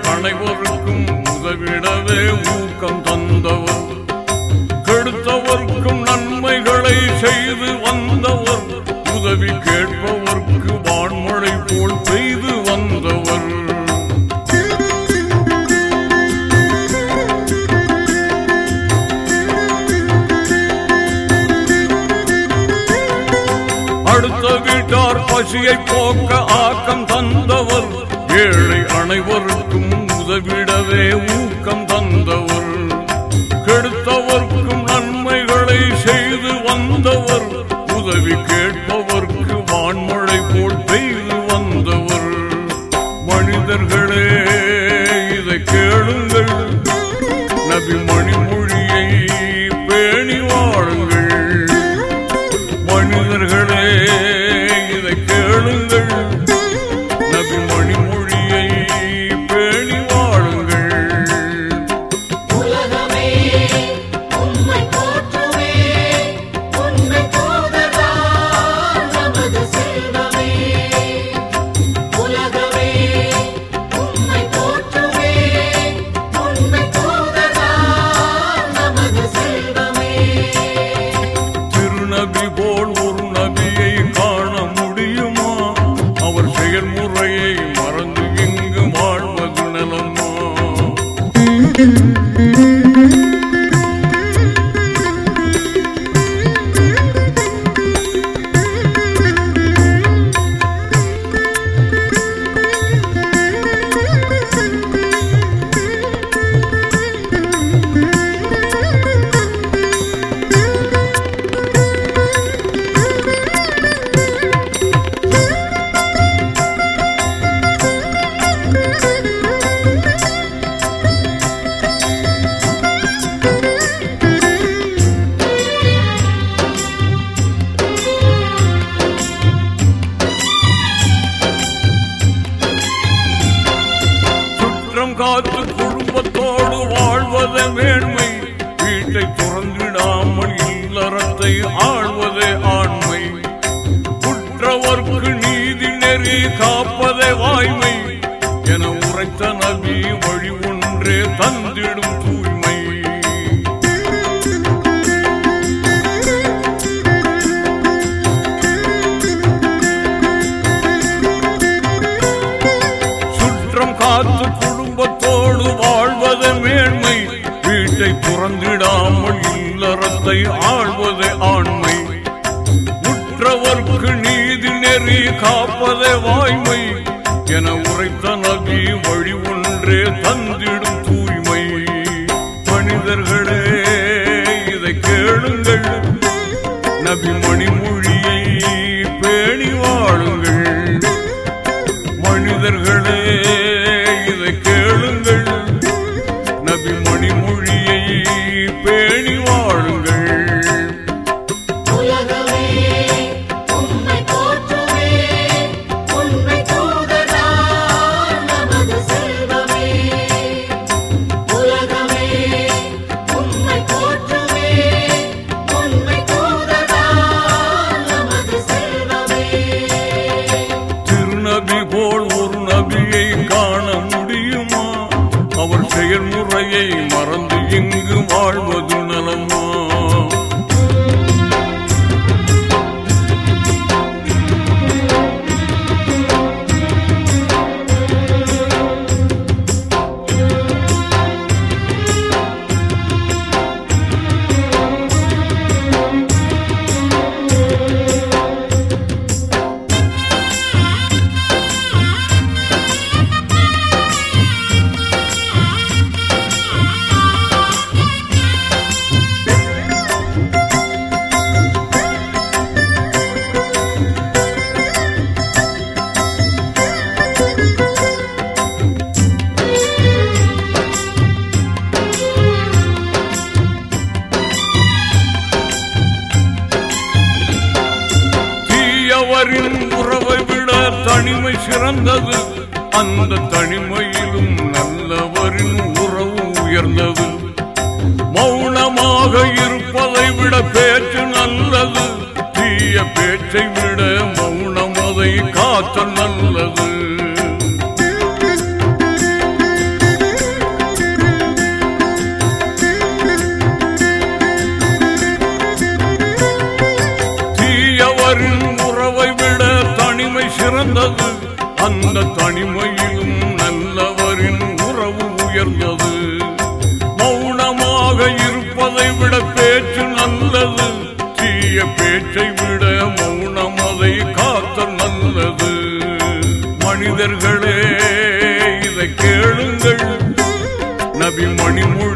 அனைவருக்கும் உதவிடவே ஊக்கம் தந்தவர். கெடுத்தவர்க்கும் நன்மைகளை செய்து வந்தவர். உதவி கேட்பவர்க்கு வான்மழை போல் பெய்து வந்தவர். அடுத்த வீட்டார் பசியை போக்க ஆக்கம் தந்தவர். ஏழை அனைவருக்கும் உதவிடவே ஊக்கம் தந்தவர். கெடுத்தவர் காத்து குடும்பத்தோடு வாழ்வது மேன்மை. வீட்டை புறந்திடாமல் இல்லறத்தை ஆழ்வதே ஆண்மை. உற்றவர்க்கு நீதி நெறி காப்பதே வாய்மை. என உரைத்த நகி வழி ஒன்றே தந்திடும் தூய்மை. மனிதர்களே இதை கேளுங்கள். நபி மணிமொழியை பேணி வாழுங்கள். மனிதர்களே தனிமை சிறந்தது. அந்த தனிமையிலும் நல்லவரின் உறவு உயர்ந்தது. மௌனமாக இருப்பதை விட பேச்சு நல்லது. தீய பேச்சை விட மௌனம் அதை காத்த நல்லது. உயர்ந்தது அந்த தனிமையிலும் நல்லவரின் உறவு உயர்ந்தது. மௌனமாக இருப்பதை விட பேச்சு நல்லது. தீய பேச்சை விட மௌனம் அதை காத்த நல்லது. மனிதர்களே இதை கேளுங்கள். நபி மணிமொழியை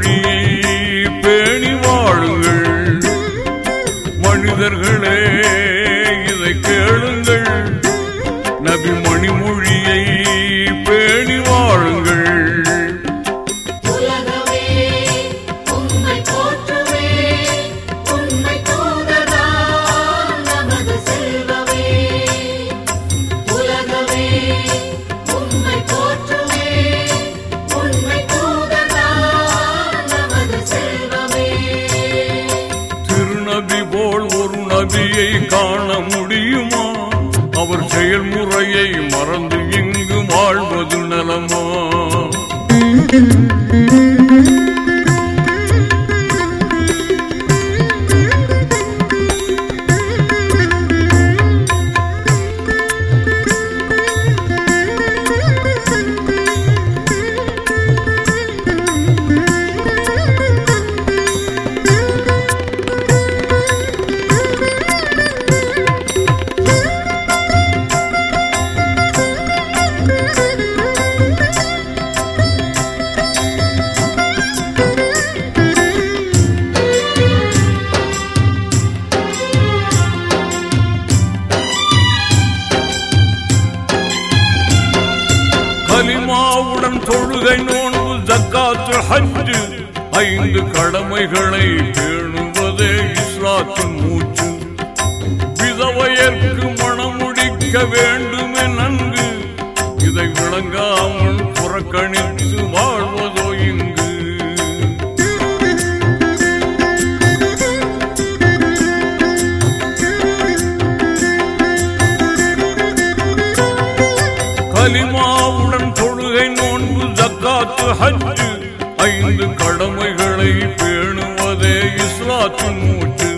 கலிமாவுடன் ஐந்து கடமைகளை பேணுவதே இஸ்லாத்தின் மூச்சு. விதவையர்க்கு மணமுடிக்க வேண்டுமே நன்கு. இதை விளங்காமல் புறக்கணித்து வாழ்வதோ இங்கு. கலிமாவுடன் தொழுகை நோன்பு ஜக்காத்து ஹஜ்ஜு. ஐந்து கடமைகளை பேணுவதே இஸ்லாத்தின் மூச்சு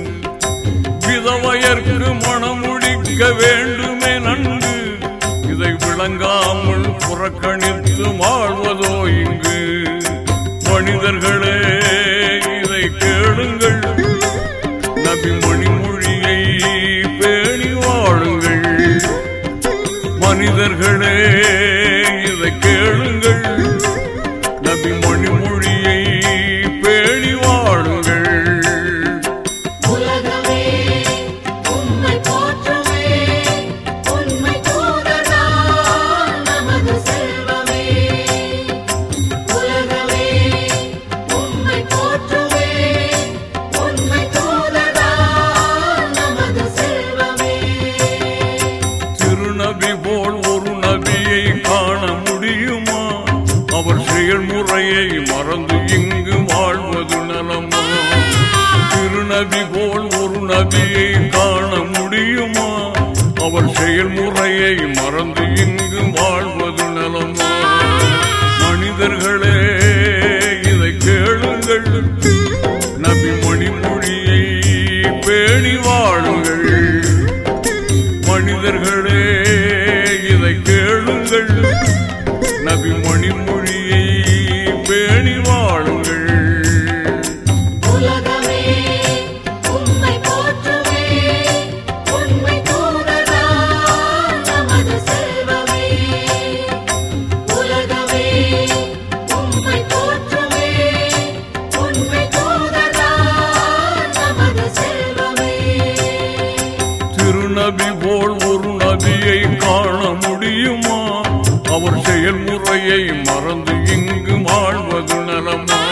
விதவையர்க்கு மணமுடிக்க வேண்டுமே நன்கு இதை விளங்காமல் புறக்கணித்து வாழ்வதோ இங்கு. மனிதர்களே இதை கேளுங்கள். நபி மணிமொழியை பேணி வாழுங்கள். மனிதர்களே நதியை காண முடியுமா? அவர் செயல்முறையை மறந்து இங்கு வாழ்வது நலமா? மனிதர்கள் திருநபி போல் ஒரு நபியை காண முடியுமா? அவர் செயல்முறையை மறந்து இங்கு வாழ்வது நலமா?